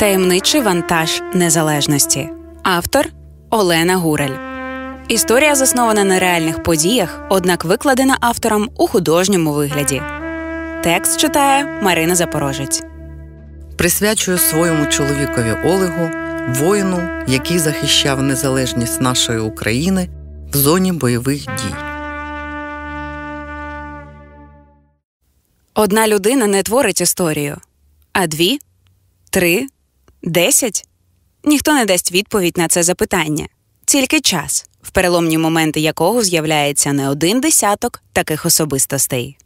Таємничий вантаж незалежності. Автор Олена Гурель. Історія заснована на реальних подіях, однак викладена автором у художньому вигляді. Текст читає Марина Запорожець. Присвячую своєму чоловікові Олегу, воїну, який захищав незалежність нашої України в зоні бойових дій. Одна людина не творить історію, а дві, три, десять. Ніхто не дасть відповідь на це запитання, тільки час, в переломні моменти якого з'являється не один десяток таких особистостей.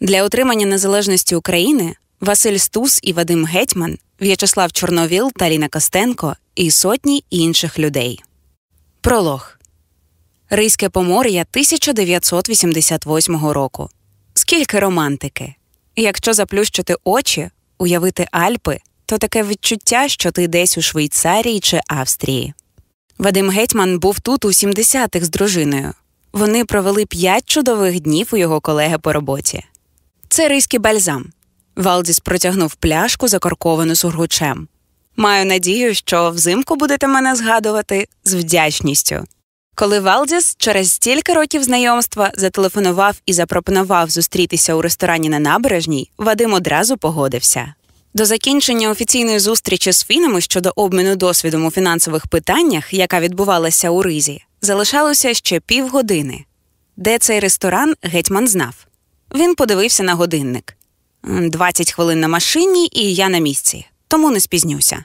Для отримання незалежності України Василь Стус і Вадим Гетьман, В'ячеслав Чорновіл та Ліна Костенко і сотні інших людей. Пролог Рийське Помор'я 1988 року. Скільки романтики! Якщо заплющити очі, уявити Альпи, то таке відчуття, що ти десь у Швейцарії чи Австрії. Вадим Гетьман був тут у 70-х з дружиною. Вони провели п'ять чудових днів у його колеги по роботі. Це ризький бальзам. Валдіс протягнув пляшку, закорковану сургучем. Маю надію, що взимку будете мене згадувати з вдячністю. Коли Валдіс через стільки років знайомства зателефонував і запропонував зустрітися у ресторані на набережній, Вадим одразу погодився. До закінчення офіційної зустрічі з фінами щодо обміну досвідом у фінансових питаннях, яка відбувалася у Ризі, залишалося ще півгодини. Де цей ресторан, гетьман знав. Він подивився на годинник. «20 хвилин на машині, і я на місці, тому не спізнюся.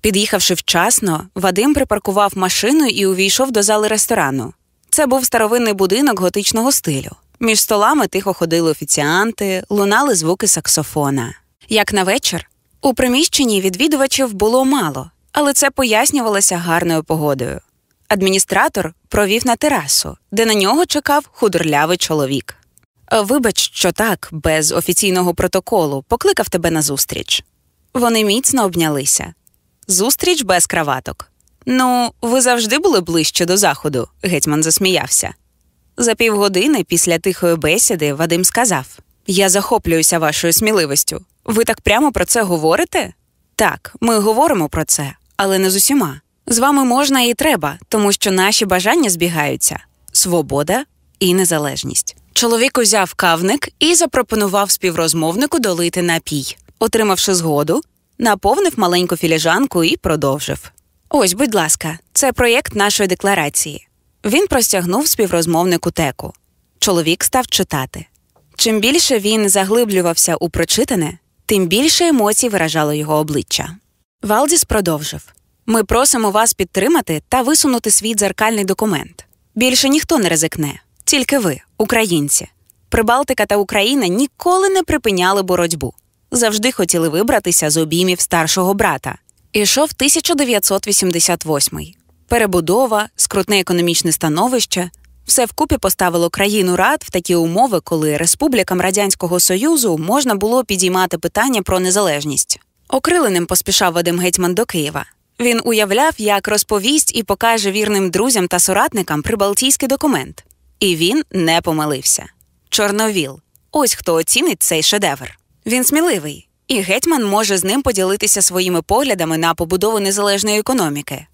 Під'їхавши вчасно, Вадим припаркував машину і увійшов до зали ресторану. Це був старовинний будинок готичного стилю. Між столами тихо ходили офіціанти, лунали звуки саксофона. Як на вечір, у приміщенні відвідувачів було мало, але це пояснювалося гарною погодою. Адміністратор провів на терасу, де на нього чекав худорлявий чоловік. Вибач, що так, без офіційного протоколу, покликав тебе на зустріч. Вони міцно обнялися. Зустріч без краваток. Ну, ви завжди були ближче до заходу, гетьман засміявся. За півгодини після тихої бесіди Вадим сказав: Я захоплююся вашою сміливістю. Ви так прямо про це говорите? Так, ми говоримо про це, але не з усіма. З вами можна і треба, тому що наші бажання збігаються свобода і незалежність. Чоловік узяв кавник і запропонував співрозмовнику долити напій. Отримавши згоду, наповнив маленьку філіжанку і продовжив. Ось, будь ласка, це проєкт нашої декларації. Він простягнув співрозмовнику теку. Чоловік став читати. Чим більше він заглиблювався у прочитане, тим більше емоцій виражало його обличчя. Валдіс продовжив Ми просимо вас підтримати та висунути свій дзеркальний документ. Більше ніхто не ризикне, тільки ви, українці. Прибалтика та Україна ніколи не припиняли боротьбу, завжди хотіли вибратися з обіймів старшого брата. Ішов 1988-й. Перебудова, скрутне економічне становище. Все вкупі поставило країну рад в такі умови, коли республікам Радянського Союзу можна було підіймати питання про незалежність. Окриленим поспішав Вадим Гетьман до Києва. Він уявляв, як розповість і покаже вірним друзям та соратникам прибалтійський документ. І він не помилився. Чорновіл ось хто оцінить цей шедевр. Він сміливий, і гетьман може з ним поділитися своїми поглядами на побудову незалежної економіки.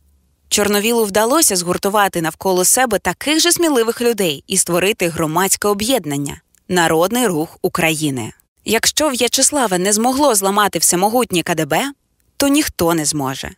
Чорновілу вдалося згуртувати навколо себе таких же сміливих людей і створити громадське об'єднання Народний рух України. Якщо В'ячеславе не змогло зламати всемогутнє КДБ, то ніхто не зможе.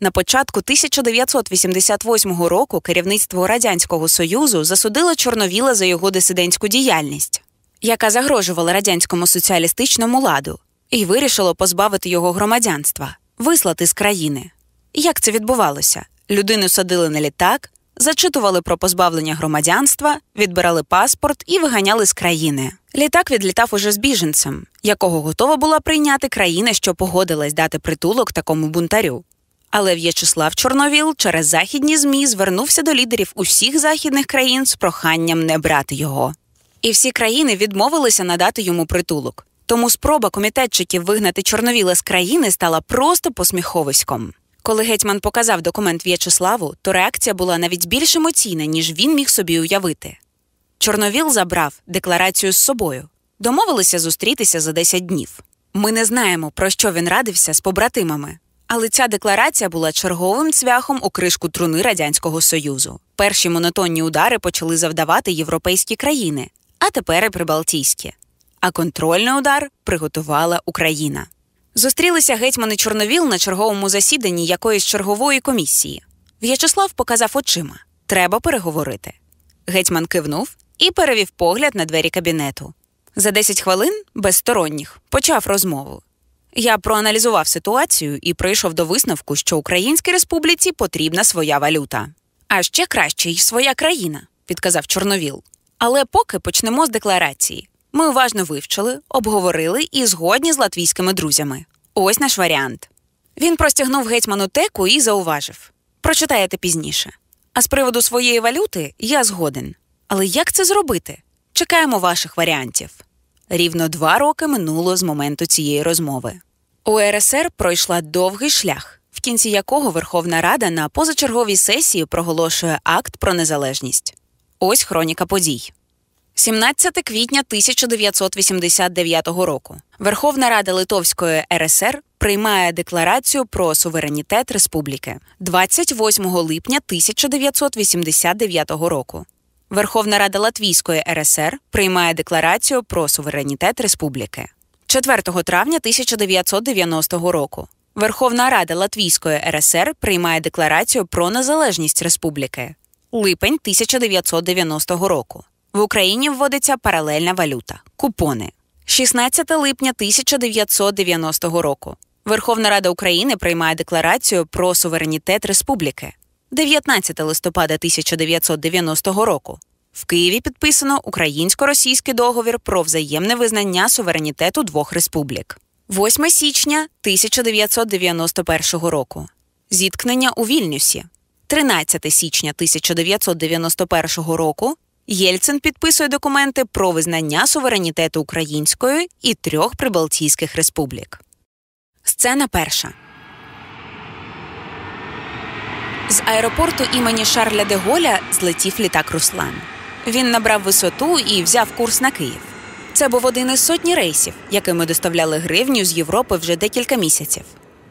На початку 1988 року керівництво Радянського Союзу засудило Чорновіла за його дисидентську діяльність, яка загрожувала радянському соціалістичному ладу, і вирішило позбавити його громадянства, вислати з країни. Як це відбувалося? Людину садили на літак, зачитували про позбавлення громадянства, відбирали паспорт і виганяли з країни. Літак відлітав уже з біженцем, якого готова була прийняти країна, що погодилась дати притулок такому бунтарю. Але В'ячеслав Чорновіл через західні змі звернувся до лідерів усіх західних країн з проханням не брати його. І всі країни відмовилися надати йому притулок. Тому спроба комітетчиків вигнати Чорновіла з країни стала просто посміховиськом. Коли гетьман показав документ В'ячеславу, то реакція була навіть більш емоційна, ніж він міг собі уявити. Чорновіл забрав декларацію з собою, домовилися зустрітися за 10 днів. Ми не знаємо, про що він радився з побратимами, Але ця декларація була черговим цвяхом у кришку труни Радянського Союзу. Перші монотонні удари почали завдавати європейські країни, а тепер і прибалтійські. А контрольний удар приготувала Україна. Зустрілися гетьмани Чорновіл на черговому засіданні якоїсь чергової комісії. В'ячеслав показав очима треба переговорити. Гетьман кивнув і перевів погляд на двері кабінету. За 10 хвилин, без сторонніх, почав розмову. Я проаналізував ситуацію і прийшов до висновку, що Українській республіці потрібна своя валюта. А ще краще й своя країна, підказав Чорновіл. Але поки почнемо з декларації. Ми уважно вивчили, обговорили і згодні з латвійськими друзями. Ось наш варіант. Він простягнув гетьману теку і зауважив: прочитаєте пізніше. А з приводу своєї валюти я згоден. Але як це зробити? Чекаємо ваших варіантів. Рівно два роки минуло з моменту цієї розмови. У РСР пройшла довгий шлях, в кінці якого Верховна Рада на позачерговій сесії проголошує акт про незалежність. Ось хроніка подій. 17 квітня 1989 року Верховна Рада Литовської РСР приймає декларацію про суверенітет республіки 28 липня 1989 року. Верховна Рада Латвійської РСР приймає декларацію про суверенітет республіки 4 травня 1990 року. Верховна Рада Латвійської РСР приймає декларацію про незалежність республіки липень 1990 року. В Україні вводиться паралельна валюта купони. 16 липня 1990 року. Верховна Рада України приймає декларацію про суверенітет республіки. 19 листопада 1990 року. В Києві підписано українсько-російський договір про взаємне визнання суверенітету двох республік. 8 січня 1991 року. Зіткнення у Вільнюсі. 13 січня 1991 року. Єльцин підписує документи про визнання суверенітету Української і трьох прибалтійських республік. Сцена перша. З аеропорту імені Шарля де Голля злетів літак Руслан. Він набрав висоту і взяв курс на Київ. Це був один із сотні рейсів, якими доставляли гривню з Європи вже декілька місяців.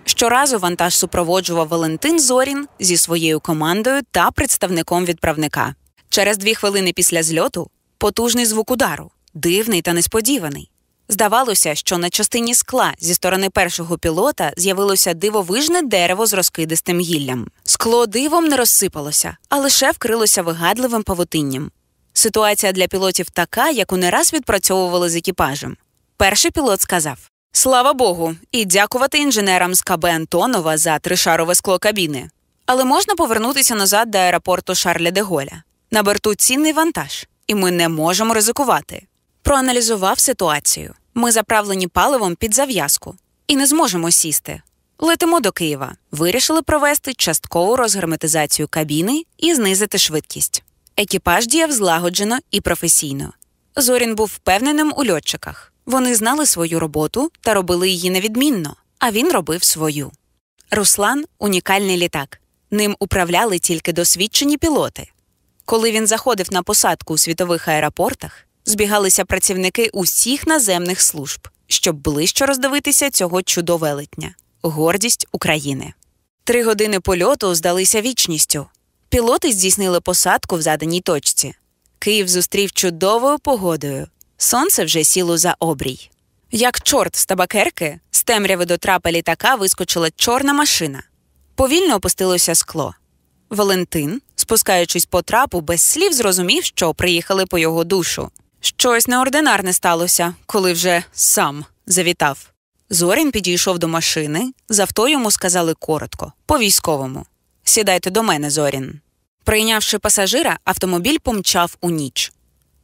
Щоразу вантаж супроводжував Валентин Зорін зі своєю командою та представником відправника. Через дві хвилини після зльоту потужний звук удару, дивний та несподіваний. Здавалося, що на частині скла зі сторони першого пілота з'явилося дивовижне дерево з розкидистим гіллям. Скло дивом не розсипалося, а лише вкрилося вигадливим павутинням. Ситуація для пілотів така, яку не раз відпрацьовували з екіпажем. Перший пілот сказав: Слава Богу, і дякувати інженерам з КБ Антонова за тришарове скло кабіни. Але можна повернутися назад до аеропорту Шарля де Голя. На борту цінний вантаж, і ми не можемо ризикувати. Проаналізував ситуацію. Ми заправлені паливом під зав'язку і не зможемо сісти. Летимо до Києва. Вирішили провести часткову розгерметизацію кабіни і знизити швидкість. Екіпаж діяв злагоджено і професійно. Зорін був впевненим у льотчиках. Вони знали свою роботу та робили її невідмінно, а він робив свою. Руслан унікальний літак. Ним управляли тільки досвідчені пілоти. Коли він заходив на посадку у світових аеропортах, збігалися працівники усіх наземних служб, щоб ближче роздивитися цього чудовелетня гордість України. Три години польоту здалися вічністю. Пілоти здійснили посадку в заданій точці. Київ зустрів чудовою погодою. Сонце вже сіло за обрій. Як чорт з табакерки, з темряви до трапа літака вискочила чорна машина. Повільно опустилося скло. Валентин, спускаючись по трапу, без слів зрозумів, що приїхали по його душу. Щось неординарне сталося, коли вже сам завітав. Зорін підійшов до машини, з авто йому сказали коротко, по військовому. Сідайте до мене, Зорін. Прийнявши пасажира, автомобіль помчав у ніч.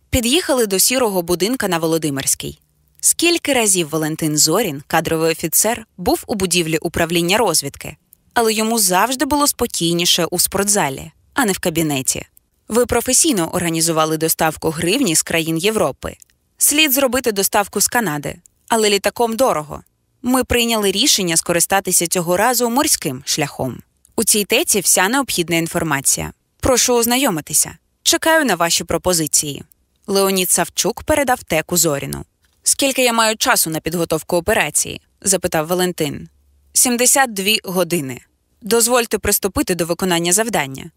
Під'їхали до сірого будинка на Володимирській. Скільки разів Валентин Зорін, кадровий офіцер, був у будівлі управління розвідки, але йому завжди було спокійніше у спортзалі, а не в кабінеті. Ви професійно організували доставку гривні з країн Європи. Слід зробити доставку з Канади, але літаком дорого. Ми прийняли рішення скористатися цього разу морським шляхом. У цій теці вся необхідна інформація. Прошу ознайомитися. Чекаю на ваші пропозиції. Леонід Савчук передав теку Зоріну. Скільки я маю часу на підготовку операції? запитав Валентин. 72 години. Дозвольте приступити до виконання завдання.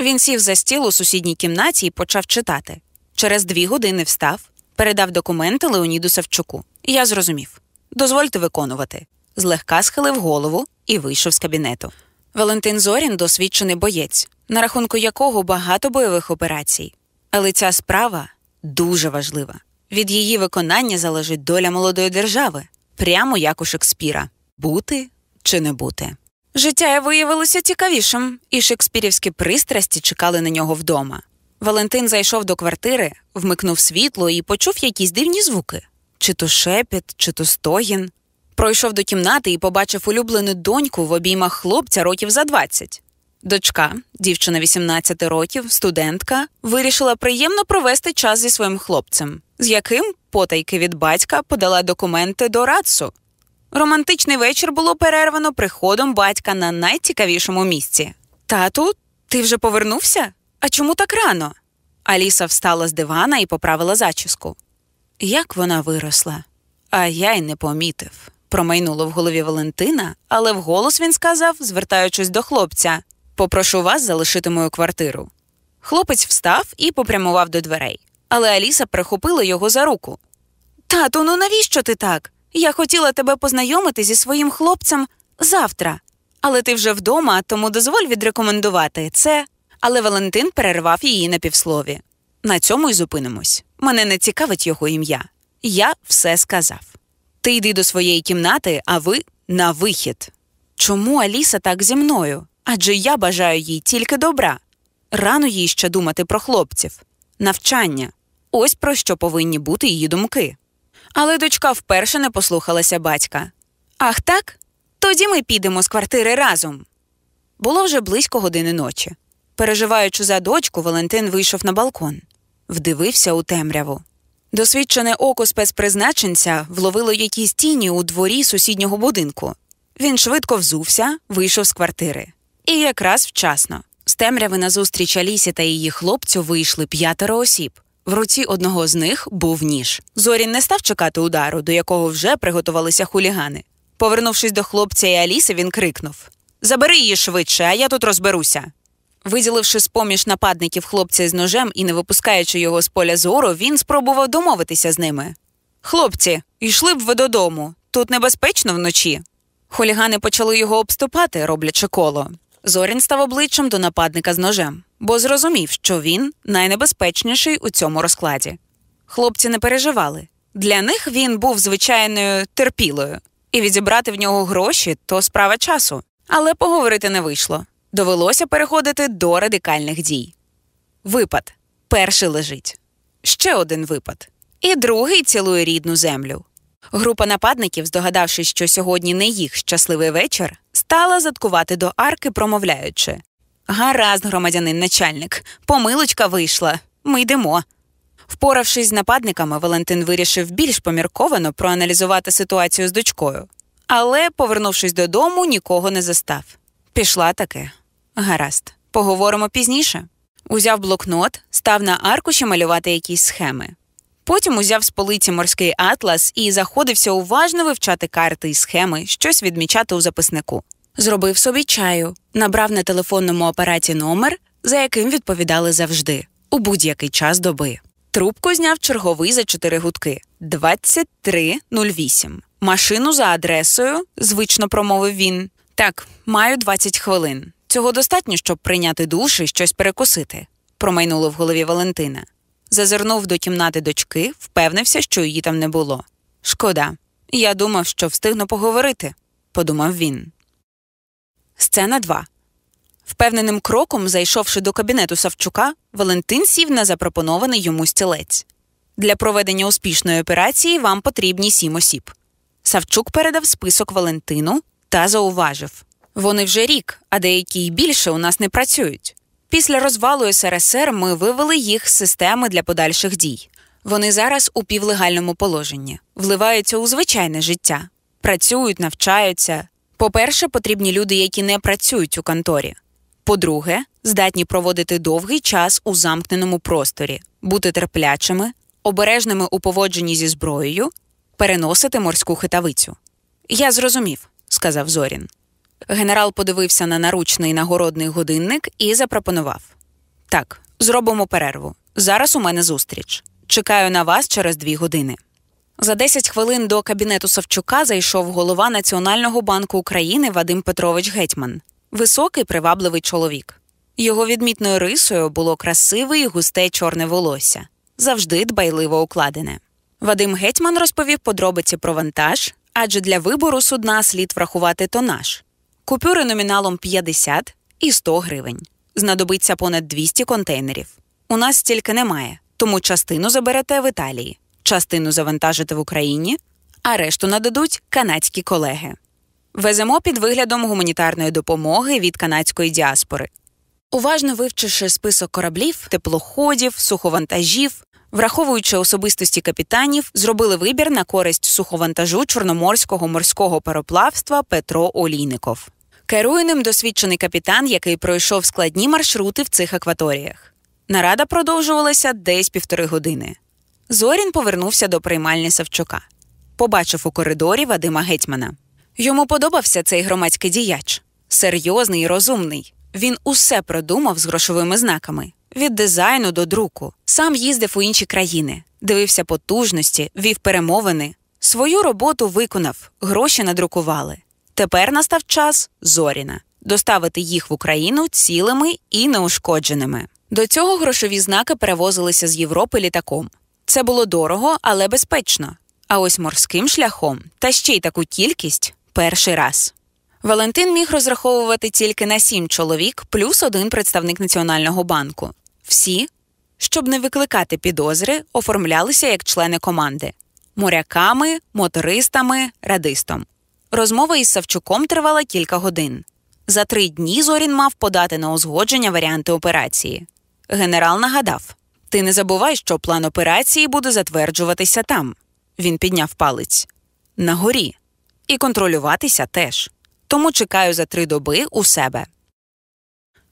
Він сів за стіл у сусідній кімнаті і почав читати. Через дві години встав, передав документи Леоніду Савчуку. Я зрозумів. Дозвольте виконувати. Злегка схилив голову і вийшов з кабінету. Валентин Зорін досвідчений боєць, на рахунку якого багато бойових операцій. Але ця справа дуже важлива. Від її виконання залежить доля молодої держави, прямо як у Шекспіра бути чи не бути. Життя виявилося цікавішим, і шекспірівські пристрасті чекали на нього вдома. Валентин зайшов до квартири, вмикнув світло і почув якісь дивні звуки чи то шепіт, чи то стогін. Пройшов до кімнати і побачив улюблену доньку в обіймах хлопця років за 20. Дочка, дівчина 18 років, студентка, вирішила приємно провести час зі своїм хлопцем, з яким потайки від батька подала документи до Рацу. Романтичний вечір було перервано приходом батька на найцікавішому місці. Тату, ти вже повернувся? А чому так рано? Аліса встала з дивана і поправила зачіску. Як вона виросла? А я й не помітив. Промайнуло в голові Валентина, але вголос він сказав, звертаючись до хлопця Попрошу вас залишити мою квартиру. Хлопець встав і попрямував до дверей, але Аліса прихопила його за руку. Тату, ну навіщо ти так? Я хотіла тебе познайомити зі своїм хлопцем завтра. Але ти вже вдома, тому дозволь відрекомендувати це. Але Валентин перервав її на півслові. На цьому й зупинимось. Мене не цікавить його ім'я. Я все сказав. Ти йди до своєї кімнати, а ви на вихід. Чому Аліса так зі мною? Адже я бажаю їй тільки добра. Рано їй ще думати про хлопців, навчання. Ось про що повинні бути її думки. Але дочка вперше не послухалася батька. Ах так? Тоді ми підемо з квартири разом. Було вже близько години ночі. Переживаючи за дочку, Валентин вийшов на балкон, вдивився у темряву. Досвідчене око спецпризначенця вловило якісь тіні у дворі сусіднього будинку. Він швидко взувся, вийшов з квартири. І якраз вчасно. З темряви назустріч Алісі та її хлопцю вийшли п'ятеро осіб. В руці одного з них був ніж. Зорін не став чекати удару, до якого вже приготувалися хулігани. Повернувшись до хлопця і Аліси, він крикнув Забери її швидше, а я тут розберуся. Виділивши з поміж нападників хлопця з ножем і не випускаючи його з поля зору, він спробував домовитися з ними. Хлопці, йшли б ви додому. Тут небезпечно вночі. Хулігани почали його обступати, роблячи коло. Зорін став обличчям до нападника з ножем, бо зрозумів, що він найнебезпечніший у цьому розкладі. Хлопці не переживали. Для них він був звичайною терпілою, і відібрати в нього гроші то справа часу. Але поговорити не вийшло. Довелося переходити до радикальних дій. Випад перший лежить. Ще один випад. І другий цілує рідну землю. Група нападників, здогадавшись, що сьогодні не їх щасливий вечір, стала заткувати до арки, промовляючи Гаразд, громадянин начальник, помилочка вийшла. Ми йдемо. Впоравшись з нападниками, Валентин вирішив більш помірковано проаналізувати ситуацію з дочкою. Але, повернувшись додому, нікого не застав. Пішла таке. Гаразд, поговоримо пізніше. Узяв блокнот, став на аркуші малювати якісь схеми. Потім узяв з полиці морський атлас і заходився уважно вивчати карти і схеми, щось відмічати у записнику. Зробив собі чаю, набрав на телефонному апараті номер, за яким відповідали завжди, у будь-який час доби. Трубку зняв черговий за чотири гудки 2308. Машину за адресою, звично промовив він. Так, маю 20 хвилин. Цього достатньо, щоб прийняти душ і щось перекусити, промайнуло в голові Валентина. Зазирнув до кімнати дочки, впевнився, що її там не було. Шкода. Я думав, що встигну поговорити, подумав він. Сцена 2. Впевненим кроком, зайшовши до кабінету Савчука, Валентин сів на запропонований йому стілець. Для проведення успішної операції вам потрібні сім осіб. Савчук передав список Валентину та зауважив вони вже рік, а деякі й більше у нас не працюють. Після розвалу СРСР ми вивели їх з системи для подальших дій. Вони зараз у півлегальному положенні, вливаються у звичайне життя, працюють, навчаються. По-перше, потрібні люди, які не працюють у конторі. По-друге, здатні проводити довгий час у замкненому просторі, бути терплячими, обережними у поводженні зі зброєю, переносити морську хитавицю. Я зрозумів, сказав Зорін. Генерал подивився на наручний нагородний годинник і запропонував: Так, зробимо перерву. Зараз у мене зустріч. Чекаю на вас через дві години. За 10 хвилин до кабінету Савчука зайшов голова Національного банку України Вадим Петрович Гетьман, високий привабливий чоловік. Його відмітною рисою було красиве і густе чорне волосся, завжди дбайливо укладене. Вадим Гетьман розповів подробиці про вантаж, адже для вибору судна слід врахувати тонаж. Купюри номіналом 50 і 100 гривень. Знадобиться понад 200 контейнерів. У нас стільки немає, тому частину заберете в Італії, частину завантажите в Україні, а решту нададуть канадські колеги. Веземо під виглядом гуманітарної допомоги від канадської діаспори. Уважно вивчивши список кораблів, теплоходів, суховантажів, враховуючи особистості капітанів, зробили вибір на користь суховантажу Чорноморського морського пароплавства Петро Олійников. Керує ним досвідчений капітан, який пройшов складні маршрути в цих акваторіях. Нарада продовжувалася десь півтори години. Зорін повернувся до приймальні Савчука. Побачив у коридорі Вадима Гетьмана. Йому подобався цей громадський діяч серйозний і розумний. Він усе продумав з грошовими знаками від дизайну до друку. Сам їздив у інші країни, дивився потужності, вів перемовини. Свою роботу виконав, гроші надрукували. Тепер настав час Зоріна доставити їх в Україну цілими і неушкодженими. До цього грошові знаки перевозилися з Європи літаком. Це було дорого, але безпечно. А ось морським шляхом та ще й таку кількість перший раз. Валентин міг розраховувати тільки на сім чоловік, плюс один представник Національного банку. Всі, щоб не викликати підозри, оформлялися як члени команди моряками, мотористами, радистом. Розмова із Савчуком тривала кілька годин. За три дні Зорін мав подати на узгодження варіанти операції. Генерал нагадав: Ти не забувай, що план операції буде затверджуватися там. Він підняв палець на горі. І контролюватися теж. Тому чекаю за три доби у себе.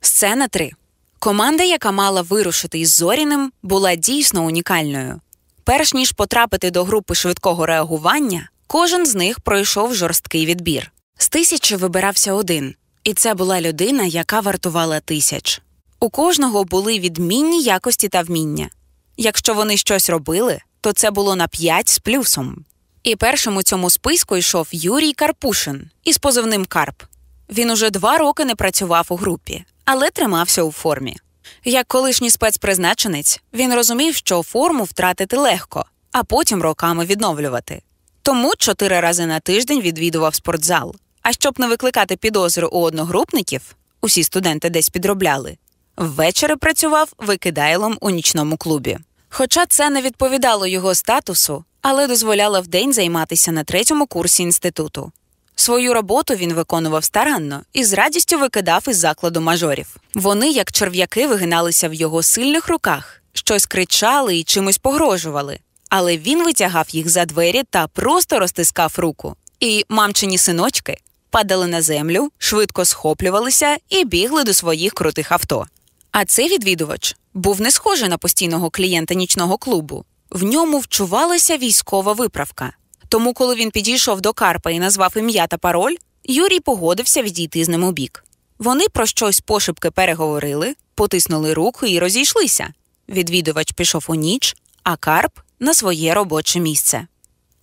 Сцена 3. Команда, яка мала вирушити із Зоріним, була дійсно унікальною. Перш ніж потрапити до групи швидкого реагування, кожен з них пройшов жорсткий відбір. З тисячі вибирався один, і це була людина, яка вартувала тисяч. У кожного були відмінні якості та вміння. Якщо вони щось робили, то це було на п'ять з плюсом. І першим у цьому списку йшов Юрій Карпушин із позивним Карп. Він уже два роки не працював у групі, але тримався у формі. Як колишній спецпризначенець, він розумів, що форму втратити легко, а потім роками відновлювати. Тому чотири рази на тиждень відвідував спортзал. А щоб не викликати підозру у одногрупників, усі студенти десь підробляли. Ввечері працював викидайлом у нічному клубі. Хоча це не відповідало його статусу, але дозволяло вдень займатися на третьому курсі інституту. Свою роботу він виконував старанно і з радістю викидав із закладу мажорів. Вони, як черв'яки, вигиналися в його сильних руках, щось кричали і чимось погрожували. Але він витягав їх за двері та просто розтискав руку. І мамчині синочки падали на землю, швидко схоплювалися і бігли до своїх крутих авто. А цей відвідувач був не схожий на постійного клієнта нічного клубу. В ньому вчувалася військова виправка. Тому, коли він підійшов до Карпа і назвав ім'я та пароль, Юрій погодився відійти з ним у бік. Вони про щось пошепки переговорили, потиснули руку і розійшлися. Відвідувач пішов у ніч, а Карп на своє робоче місце.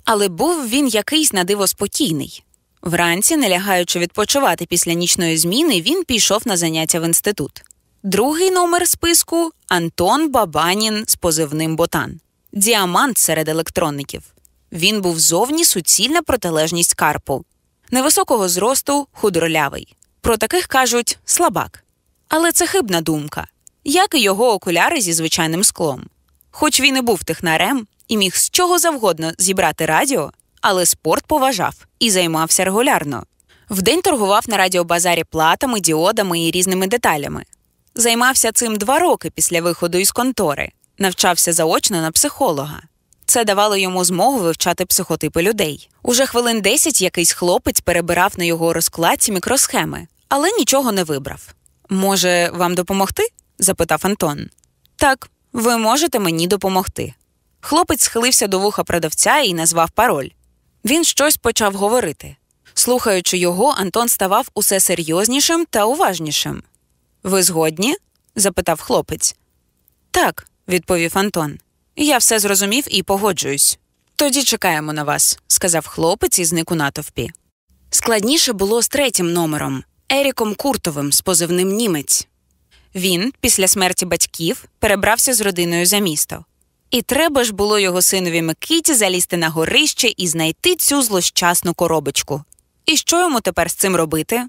Але був він якийсь надиво спокійний. Вранці, не лягаючи відпочивати після нічної зміни, він пішов на заняття в інститут. Другий номер списку Антон Бабанін з позивним Ботан, діамант серед електронників. Він був зовні суцільна протилежність Карпу, невисокого зросту, худролявий. Про таких кажуть слабак. Але це хибна думка, як і його окуляри зі звичайним склом. Хоч він і був технарем і міг з чого завгодно зібрати радіо, але спорт поважав і займався регулярно. Вдень торгував на радіобазарі платами, діодами і різними деталями. Займався цим два роки після виходу із контори, навчався заочно на психолога. Це давало йому змогу вивчати психотипи людей. Уже хвилин десять якийсь хлопець перебирав на його розкладці мікросхеми, але нічого не вибрав. Може, вам допомогти? запитав Антон. Так, ви можете мені допомогти. Хлопець схилився до вуха продавця і назвав пароль. Він щось почав говорити. Слухаючи його, Антон ставав усе серйознішим та уважнішим. Ви згодні? запитав хлопець. Так, відповів Антон. Я все зрозумів і погоджуюсь. Тоді чекаємо на вас, сказав хлопець і зник у натовпі. Складніше було з третім номером Еріком Куртовим з позивним німець. Він, після смерті батьків, перебрався з родиною за місто. І треба ж було його синові Микиті залізти на горище і знайти цю злощасну коробочку. І що йому тепер з цим робити?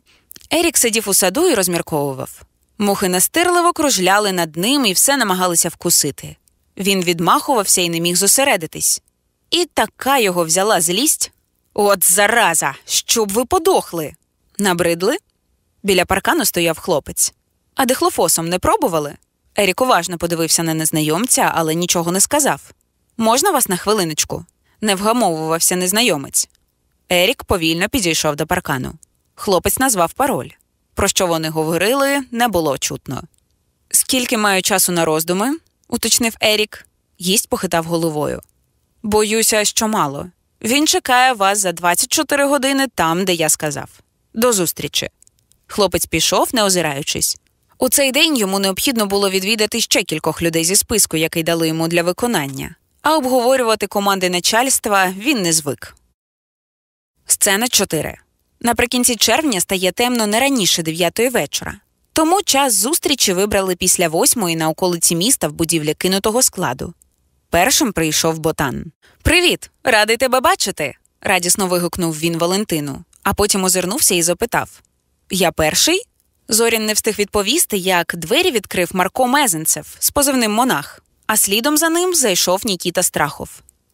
Ерік сидів у саду і розмірковував. Мухи настирливо кружляли над ним і все намагалися вкусити. Він відмахувався і не міг зосередитись. І така його взяла злість. От зараза, щоб ви подохли. Набридли? Біля паркану стояв хлопець. А дихлофосом не пробували? Ерік уважно подивився на незнайомця, але нічого не сказав. Можна вас на хвилиночку? Не вгамовувався незнайомець. Ерік повільно підійшов до паркану. Хлопець назвав пароль. Про що вони говорили, не було чутно. Скільки маю часу на роздуми? уточнив Ерік. Гість похитав головою. Боюся, що мало. Він чекає вас за 24 години там, де я сказав. До зустрічі. Хлопець пішов, не озираючись. У цей день йому необхідно було відвідати ще кількох людей зі списку, який дали йому для виконання, а обговорювати команди начальства він не звик. Сцена 4. Наприкінці червня стає темно не раніше 9 вечора. Тому час зустрічі вибрали після восьмої на околиці міста в будівлі кинутого складу. Першим прийшов ботан. Привіт! Радий тебе бачити. радісно вигукнув він Валентину, а потім озирнувся і запитав Я перший? Зорін не встиг відповісти, як двері відкрив Марко Мезенцев з позивним монах, а слідом за ним зайшов Нікіта Страхов.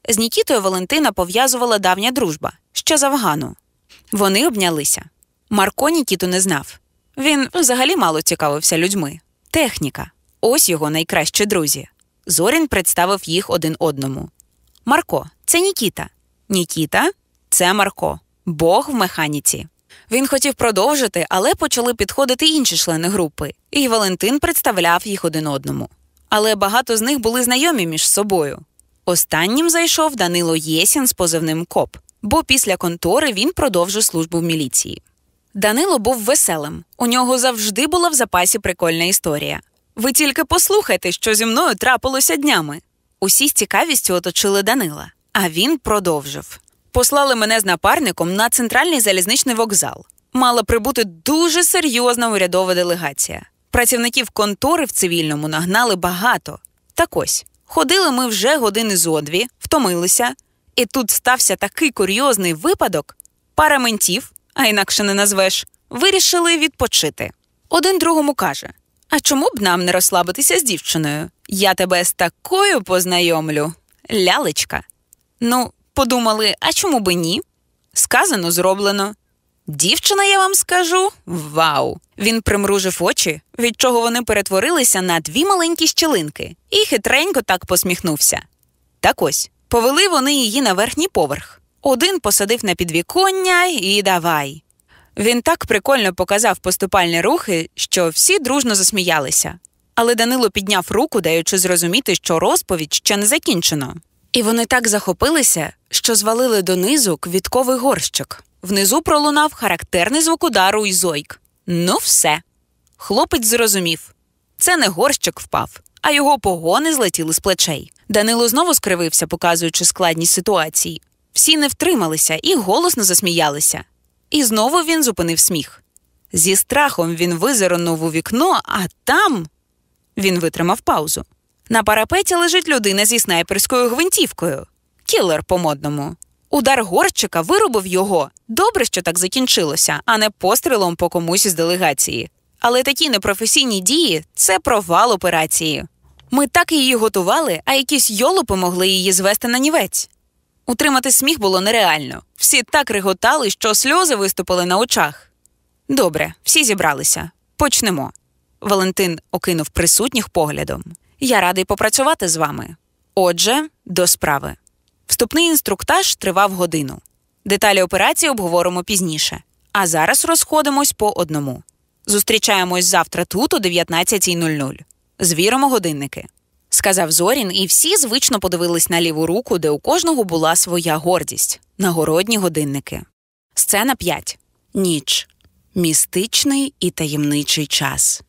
З Нікітою Валентина пов'язувала давня дружба ще з Афгану. Вони обнялися. Марко Нікіту не знав. Він взагалі мало цікавився людьми. Техніка ось його найкращі друзі. Зорін представив їх один одному. Марко, це Нікіта. Нікіта це Марко, Бог в механіці. Він хотів продовжити, але почали підходити інші члени групи, і Валентин представляв їх один одному. Але багато з них були знайомі між собою. Останнім зайшов Данило Єсін з позивним коп, бо після контори він продовжив службу в міліції. Данило був веселим. У нього завжди була в запасі прикольна історія. Ви тільки послухайте, що зі мною трапилося днями. Усі з цікавістю оточили Данила, а він продовжив. Послали мене з напарником на центральний залізничний вокзал. Мала прибути дуже серйозна урядова делегація. Працівників контори в цивільному нагнали багато. Так ось ходили ми вже години зо дві, втомилися, і тут стався такий курйозний випадок. Пара ментів, а інакше не назвеш, вирішили відпочити. Один другому каже: А чому б нам не розслабитися з дівчиною? Я тебе з такою познайомлю. Лялечка. Ну, подумали, а чому би ні? Сказано, зроблено. Дівчина, я вам скажу вау! Він примружив очі, від чого вони перетворилися на дві маленькі щелинки, і хитренько так посміхнувся. Так ось повели вони її на верхній поверх. Один посадив на підвіконня і давай. Він так прикольно показав поступальні рухи, що всі дружно засміялися. Але Данило підняв руку, даючи зрозуміти, що розповідь ще не закінчено. І вони так захопилися, що звалили донизу квітковий горщик. Внизу пролунав характерний звук удару і зойк. Ну, все. Хлопець зрозумів. Це не горщик впав, а його погони злетіли з плечей. Данило знову скривився, показуючи складність ситуації. Всі не втрималися і голосно засміялися. І знову він зупинив сміх. Зі страхом він визирнув у вікно, а там він витримав паузу. На парапеті лежить людина зі снайперською гвинтівкою. Кілер по модному. Удар горщика виробив його. Добре, що так закінчилося, а не пострілом по комусь із делегації. Але такі непрофесійні дії це провал операції. Ми так її готували, а якісь йолопи могли її звести на нівець. Утримати сміх було нереально. Всі так реготали, що сльози виступили на очах. Добре, всі зібралися. Почнемо. Валентин окинув присутніх поглядом. Я радий попрацювати з вами. Отже, до справи. Вступний інструктаж тривав годину. Деталі операції обговоримо пізніше. А зараз розходимось по одному. Зустрічаємось завтра тут, о 19.00. Звіримо годинники. Сказав Зорін, і всі звично подивились на ліву руку, де у кожного була своя гордість нагородні годинники. Сцена 5. Ніч. Містичний і таємничий час.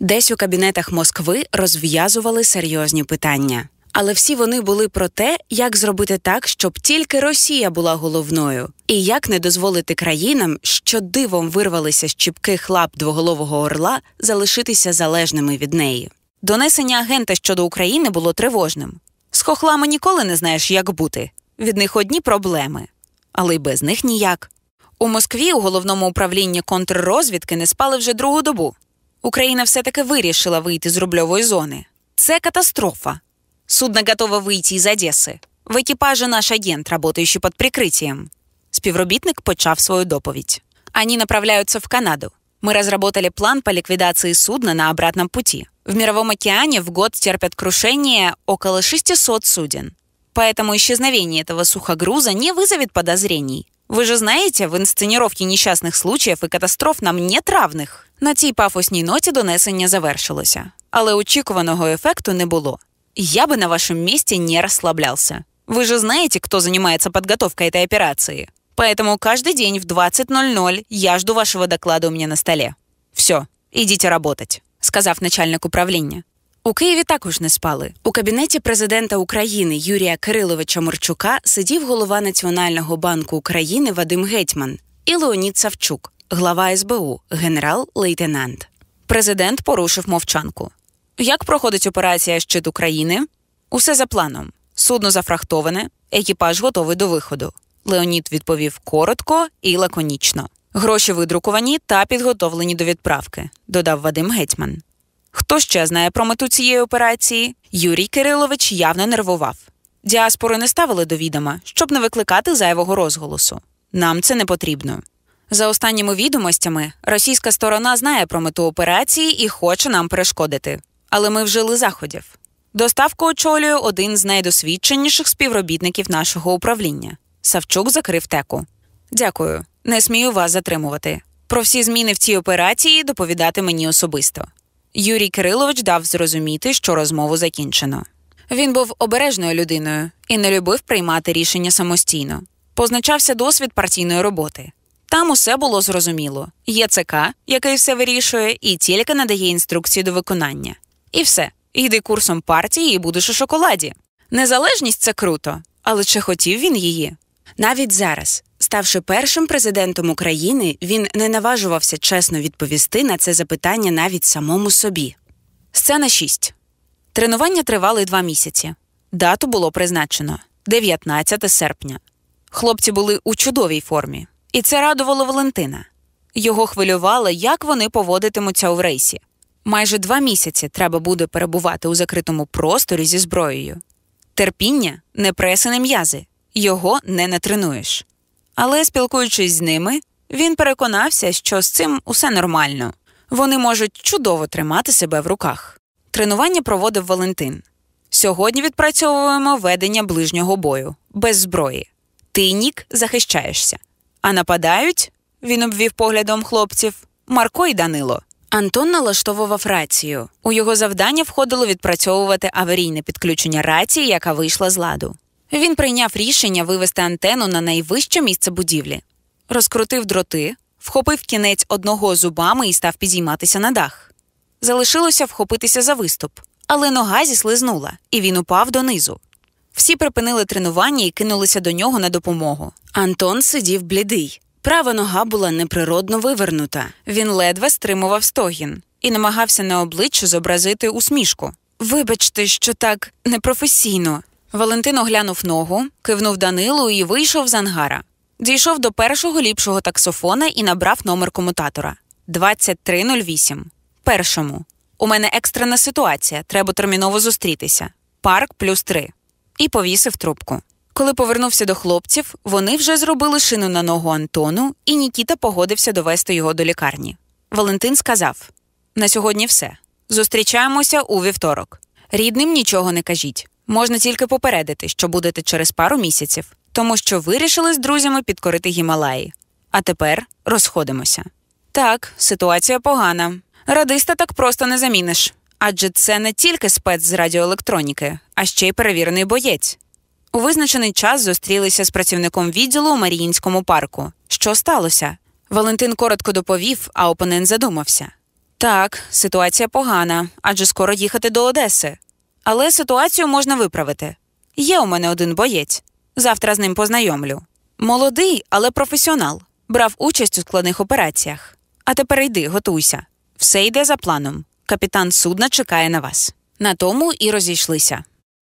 Десь у кабінетах Москви розв'язували серйозні питання. Але всі вони були про те, як зробити так, щоб тільки Росія була головною, і як не дозволити країнам, що дивом вирвалися з чіпких лап двоголового орла, залишитися залежними від неї. Донесення агента щодо України було тривожним. З хохлами ніколи не знаєш, як бути. Від них одні проблеми, але й без них ніяк. У Москві у головному управлінні контррозвідки не спали вже другу добу. Україна все-таки вирішила вийти з рубльової зони. Це катастрофа. Судно готово вийти із Одеси. В екіпажі наш агент, работающий під прикриттям. Співробітник почав свою доповідь. Они направляются в Канаду. Мы разработали план по ликвидации судна на обратном пути. В Мировом океане в год терпят крушение около 600 суден. Поэтому исчезновение этого сухогруза не вызовет подозрений. Вы же знаете, в інсценіровці нещасних случаїв і катастроф нам нет равних. На цій пафосній ноті донесення завершилося, але очікуваного ефекту не було. Я бы на вашем месте не расслаблялся. Вы же знаете, кто занимается подготовкой этой операции. Поэтому каждый день в 20.00 я жду вашего доклада у меня на столе. Все, идите работать, сказав начальник управління. У Києві також не спали. У кабінеті президента України Юрія Кириловича Морчука сидів голова Національного банку України Вадим Гетьман і Леонід Савчук, глава СБУ, генерал-лейтенант. Президент порушив мовчанку. Як проходить операція Щит України? Усе за планом. Судно зафрахтоване, екіпаж готовий до виходу. Леонід відповів коротко і лаконічно. Гроші видрукувані та підготовлені до відправки, додав Вадим Гетьман. Хто ще знає про мету цієї операції? Юрій Кирилович явно нервував. Діаспору не ставили до відома, щоб не викликати зайвого розголосу. Нам це не потрібно. За останніми відомостями, російська сторона знає про мету операції і хоче нам перешкодити. Але ми вжили заходів. Доставку очолює один з найдосвідченіших співробітників нашого управління. Савчук закрив теку. Дякую, не смію вас затримувати. Про всі зміни в цій операції доповідати мені особисто. Юрій Кирилович дав зрозуміти, що розмову закінчено. Він був обережною людиною і не любив приймати рішення самостійно. Позначався досвід партійної роботи. Там усе було зрозуміло. Є ЦК, який все вирішує, і тільки надає інструкції до виконання. І все. Йди курсом партії і будеш у шоколаді. Незалежність це круто, але чи хотів він її? Навіть зараз, ставши першим президентом України, він не наважувався чесно відповісти на це запитання навіть самому собі. Сцена 6. Тренування тривали два місяці. Дату було призначено 19 серпня. Хлопці були у чудовій формі, і це радувало Валентина. Його хвилювало, як вони поводитимуться у рейсі. Майже два місяці треба буде перебувати у закритому просторі зі зброєю. Терпіння не пресини м'язи, його не натренуєш. Але, спілкуючись з ними, він переконався, що з цим усе нормально. Вони можуть чудово тримати себе в руках. Тренування проводив Валентин. Сьогодні відпрацьовуємо ведення ближнього бою без зброї. Ти, Нік, захищаєшся. А нападають, він обвів поглядом хлопців, Марко і Данило. Антон налаштовував рацію. У його завдання входило відпрацьовувати аварійне підключення рації, яка вийшла з ладу. Він прийняв рішення вивести антенну на найвище місце будівлі, розкрутив дроти, вхопив кінець одного зубами і став підійматися на дах. Залишилося вхопитися за виступ, але нога зіслизнула, і він упав донизу. Всі припинили тренування і кинулися до нього на допомогу. Антон сидів блідий. Права нога була неприродно вивернута. Він ледве стримував стогін і намагався на обличчю зобразити усмішку. Вибачте, що так непрофесійно. Валентин оглянув ногу, кивнув Данилу і вийшов з ангара. Дійшов до першого ліпшого таксофона і набрав номер комутатора 2308. Першому. У мене екстрена ситуація. Треба терміново зустрітися. Парк плюс три. І повісив трубку. Коли повернувся до хлопців, вони вже зробили шину на ногу Антону, і Нікіта погодився довести його до лікарні. Валентин сказав: на сьогодні все. Зустрічаємося у вівторок. Рідним нічого не кажіть. Можна тільки попередити, що будете через пару місяців, тому що вирішили з друзями підкорити Гімалаї. А тепер розходимося. Так, ситуація погана. Радиста так просто не заміниш. Адже це не тільки спец з радіоелектроніки, а ще й перевірений боєць. У визначений час зустрілися з працівником відділу у Маріїнському парку. Що сталося? Валентин коротко доповів, а опонент задумався. Так, ситуація погана, адже скоро їхати до Одеси. Але ситуацію можна виправити. Є у мене один боєць. Завтра з ним познайомлю. Молодий, але професіонал. Брав участь у складних операціях. А тепер йди, готуйся. Все йде за планом. Капітан судна чекає на вас. На тому і розійшлися.